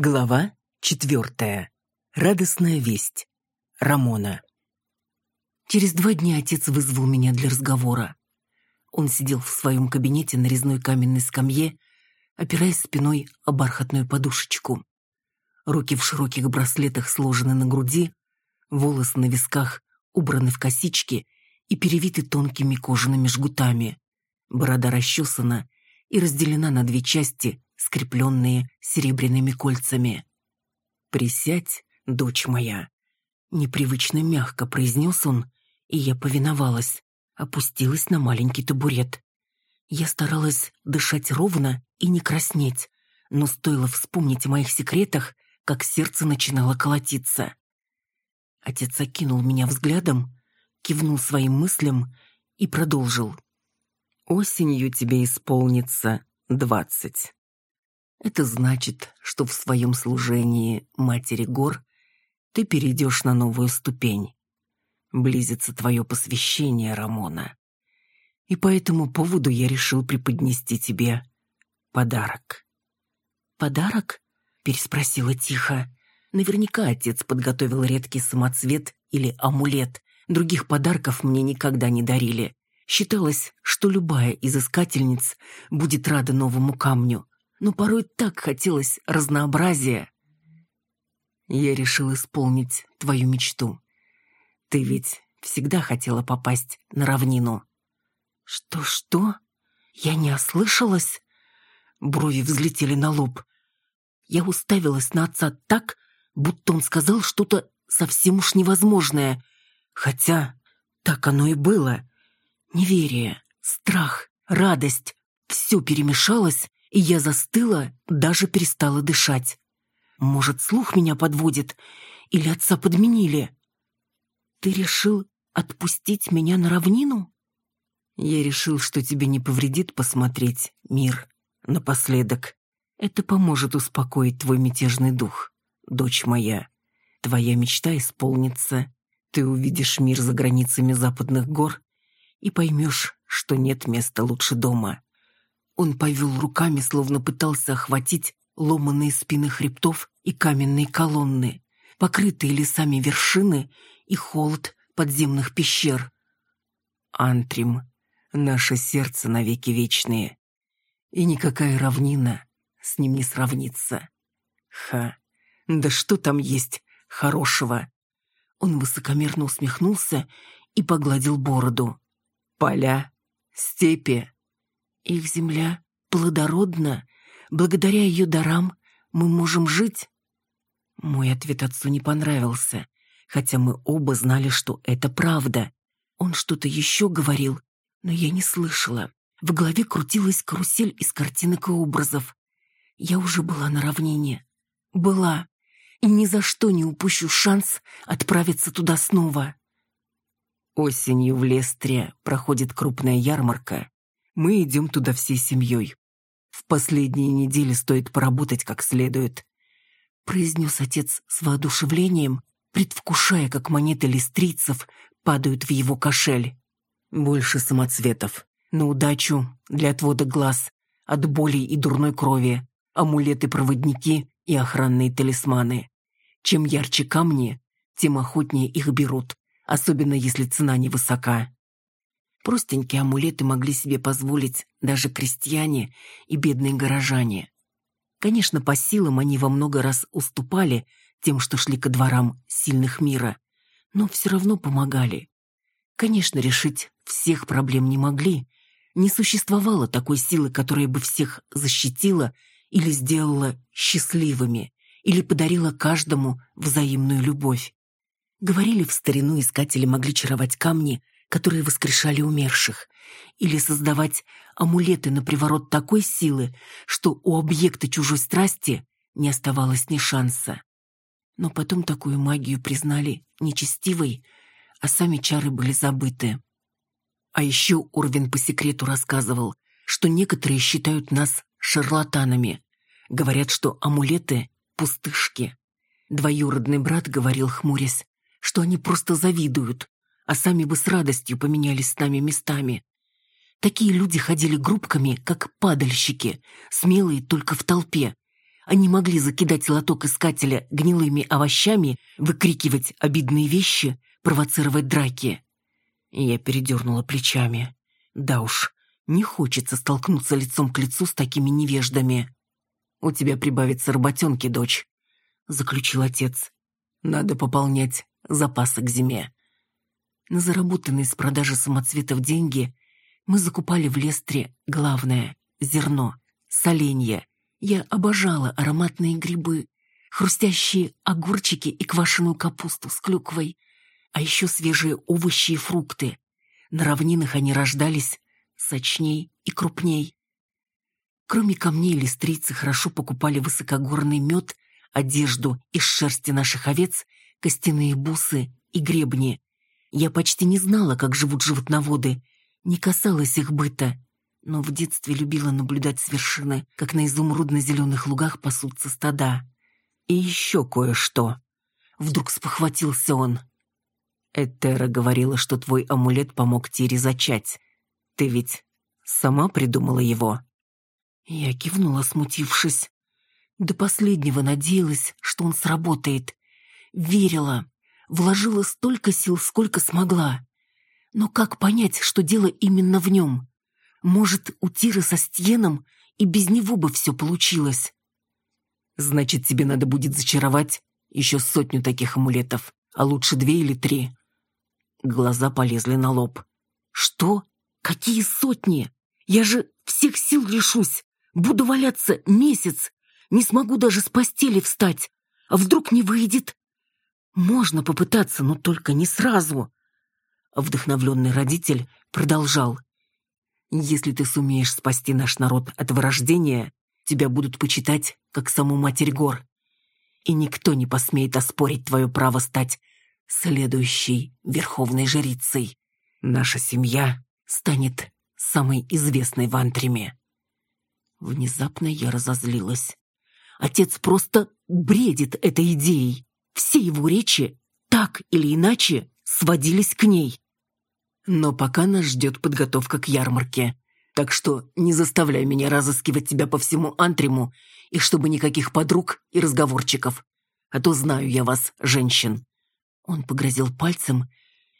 Глава четвертая. Радостная весть. Рамона. Через два дня отец вызвал меня для разговора. Он сидел в своем кабинете на резной каменной скамье, опираясь спиной о бархатную подушечку. Руки в широких браслетах сложены на груди, волосы на висках убраны в косички и перевиты тонкими кожаными жгутами. Борода расчесана и разделена на две части, скрепленные серебряными кольцами. «Присядь, дочь моя», — непривычно мягко произнес он, и я повиновалась, опустилась на маленький табурет. Я старалась дышать ровно и не краснеть, но стоило вспомнить о моих секретах, как сердце начинало колотиться. Отец окинул меня взглядом, кивнул своим мыслям и продолжил. «Осенью тебе исполнится двадцать. Это значит, что в своем служении Матери Гор ты перейдешь на новую ступень. Близится твое посвящение, Рамона. И по этому поводу я решил преподнести тебе подарок. «Подарок?» — переспросила тихо. Наверняка отец подготовил редкий самоцвет или амулет. Других подарков мне никогда не дарили. Считалось, что любая из искательниц будет рада новому камню но порой так хотелось разнообразия. Я решил исполнить твою мечту. Ты ведь всегда хотела попасть на равнину. Что-что? Я не ослышалась? Брови взлетели на лоб. Я уставилась на отца так, будто он сказал что-то совсем уж невозможное. Хотя так оно и было. Неверие, страх, радость — все перемешалось, и я застыла, даже перестала дышать. Может, слух меня подводит, или отца подменили? Ты решил отпустить меня на равнину? Я решил, что тебе не повредит посмотреть мир напоследок. Это поможет успокоить твой мятежный дух, дочь моя. Твоя мечта исполнится. Ты увидишь мир за границами западных гор и поймешь, что нет места лучше дома. Он повел руками, словно пытался охватить ломаные спины хребтов и каменные колонны, покрытые лесами вершины и холод подземных пещер. Антрим, наше сердце навеки вечные, и никакая равнина с ним не сравнится. Ха, да что там есть хорошего? Он высокомерно усмехнулся и погладил бороду. Поля, степи, их земля плодородна, благодаря ее дарам мы можем жить. Мой ответ отцу не понравился, хотя мы оба знали, что это правда. Он что-то еще говорил, но я не слышала. В голове крутилась карусель из картинок и образов. Я уже была на равнине. Была. И ни за что не упущу шанс отправиться туда снова. Осенью в Лестре проходит крупная ярмарка, мы идем туда всей семьей. В последние недели стоит поработать как следует», — произнес отец с воодушевлением, предвкушая, как монеты листрийцев падают в его кошель. «Больше самоцветов. На удачу, для отвода глаз, от боли и дурной крови, амулеты-проводники и охранные талисманы. Чем ярче камни, тем охотнее их берут, особенно если цена невысока. Простенькие амулеты могли себе позволить даже крестьяне и бедные горожане. Конечно, по силам они во много раз уступали тем, что шли ко дворам сильных мира, но все равно помогали. Конечно, решить всех проблем не могли. Не существовало такой силы, которая бы всех защитила или сделала счастливыми, или подарила каждому взаимную любовь. Говорили в старину, искатели могли чаровать камни – которые воскрешали умерших, или создавать амулеты на приворот такой силы, что у объекта чужой страсти не оставалось ни шанса. Но потом такую магию признали нечестивой, а сами чары были забыты. А еще Орвин по секрету рассказывал, что некоторые считают нас шарлатанами. Говорят, что амулеты — пустышки. Двоюродный брат говорил, хмурясь, что они просто завидуют, а сами бы с радостью поменялись с нами местами. Такие люди ходили группками, как падальщики, смелые только в толпе. Они могли закидать лоток искателя гнилыми овощами, выкрикивать обидные вещи, провоцировать драки. Я передернула плечами. Да уж, не хочется столкнуться лицом к лицу с такими невеждами. «У тебя прибавится работенки, дочь», — заключил отец. «Надо пополнять запасы к зиме». На заработанные с продажи самоцветов деньги мы закупали в Лестре главное — зерно, соленья. Я обожала ароматные грибы, хрустящие огурчики и квашеную капусту с клюквой, а еще свежие овощи и фрукты. На равнинах они рождались сочней и крупней. Кроме камней листрицы хорошо покупали высокогорный мед, одежду из шерсти наших овец, костяные бусы и гребни. Я почти не знала, как живут животноводы, не касалась их быта, но в детстве любила наблюдать с вершины, как на изумрудно-зеленых лугах пасутся стада. И еще кое-что. Вдруг спохватился он. Этера говорила, что твой амулет помог Тире зачать. Ты ведь сама придумала его?» Я кивнула, смутившись. До последнего надеялась, что он сработает. Верила, вложила столько сил, сколько смогла. Но как понять, что дело именно в нем? Может, у Тиры со Стьеном и без него бы все получилось? Значит, тебе надо будет зачаровать еще сотню таких амулетов, а лучше две или три. Глаза полезли на лоб. «Что? Какие сотни? Я же всех сил лишусь. Буду валяться месяц. Не смогу даже с постели встать. А вдруг не выйдет? Можно попытаться, но только не сразу». Вдохновленный родитель продолжал. «Если ты сумеешь спасти наш народ от вырождения, тебя будут почитать, как саму Матерь Гор. И никто не посмеет оспорить твое право стать следующей верховной жрицей. Наша семья станет самой известной в Антриме. Внезапно я разозлилась. Отец просто бредит этой идеей. Все его речи, так или иначе, сводились к ней. Но пока нас ждет подготовка к ярмарке. Так что не заставляй меня разыскивать тебя по всему Антриму, и чтобы никаких подруг и разговорчиков. А то знаю я вас, женщин. Он погрозил пальцем,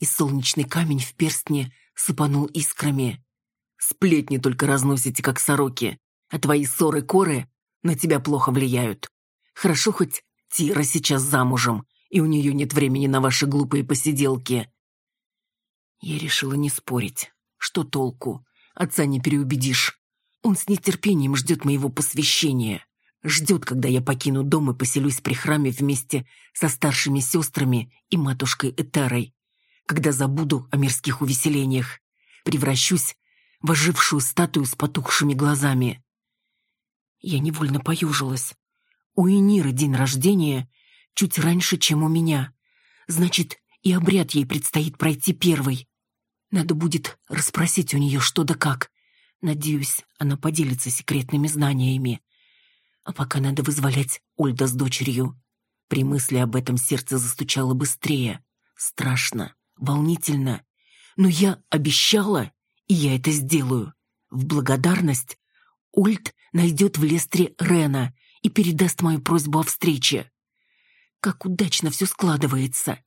и солнечный камень в перстне сыпанул искрами. «Сплетни только разносите, как сороки, а твои ссоры-коры на тебя плохо влияют. Хорошо хоть Тира сейчас замужем, и у нее нет времени на ваши глупые посиделки». Я решила не спорить. Что толку? Отца не переубедишь. Он с нетерпением ждет моего посвящения. Ждет, когда я покину дом и поселюсь при храме вместе со старшими сестрами и матушкой Этерой. Когда забуду о мирских увеселениях, превращусь в ожившую статую с потухшими глазами. Я невольно поюжилась. У Эниры день рождения чуть раньше, чем у меня. Значит, и обряд ей предстоит пройти первый. Надо будет расспросить у нее что да как. Надеюсь, она поделится секретными знаниями. А пока надо вызволять Ольда с дочерью. При мысли об этом сердце застучало быстрее. Страшно, волнительно. Но я обещала, и я это сделаю. В благодарность Ольд найдет в Лестре Рена и передаст мою просьбу о встрече. Как удачно все складывается.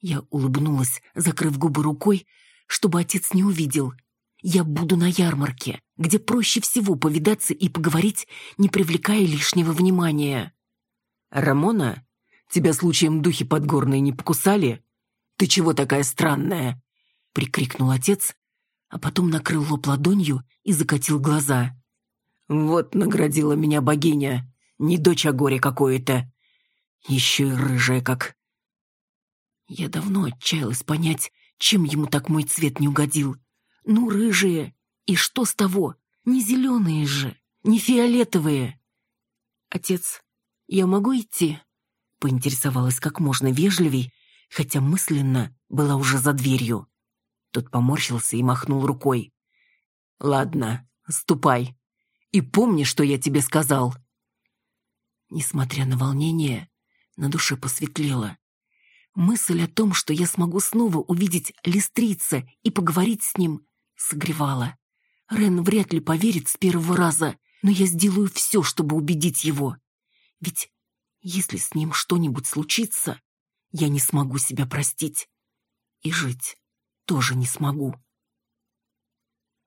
Я улыбнулась, закрыв губы рукой, чтобы отец не увидел. Я буду на ярмарке, где проще всего повидаться и поговорить, не привлекая лишнего внимания. «Рамона, тебя случаем духи подгорные не покусали? Ты чего такая странная?» — прикрикнул отец, а потом накрыл лоб ладонью и закатил глаза. «Вот наградила меня богиня, не дочь, а горе какое-то. Еще и рыжая как...» Я давно отчаялась понять, чем ему так мой цвет не угодил. Ну, рыжие. И что с того? Не зеленые же, не фиолетовые. Отец, я могу идти? Поинтересовалась как можно вежливей, хотя мысленно была уже за дверью. Тот поморщился и махнул рукой. «Ладно, ступай. И помни, что я тебе сказал». Несмотря на волнение, на душе посветлело. Мысль о том, что я смогу снова увидеть Листрица и поговорить с ним, согревала. Рен вряд ли поверит с первого раза, но я сделаю все, чтобы убедить его. Ведь если с ним что-нибудь случится, я не смогу себя простить. И жить тоже не смогу.